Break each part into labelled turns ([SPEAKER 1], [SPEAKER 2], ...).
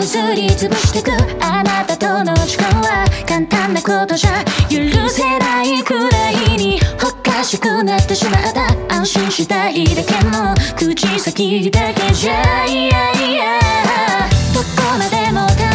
[SPEAKER 1] をすりつぶしてくあなたとの時間は簡単なことじゃ許せないくらいにおかしくなってしまった安心したいだけの口先だけじゃいやいやどこまでも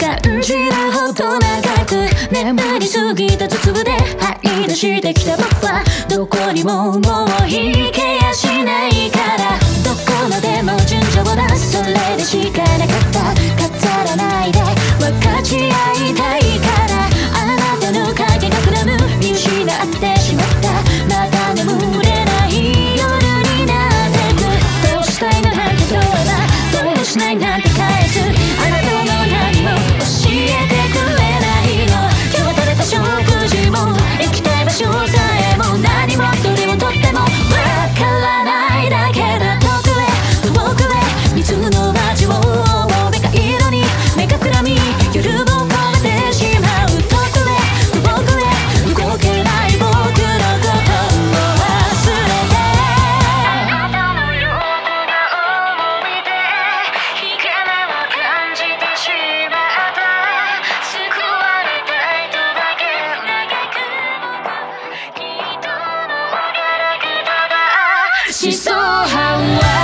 [SPEAKER 1] 感じるほど長く眠りすぎた頭痛で張り出してきた僕はどこにももう行け she saw how well.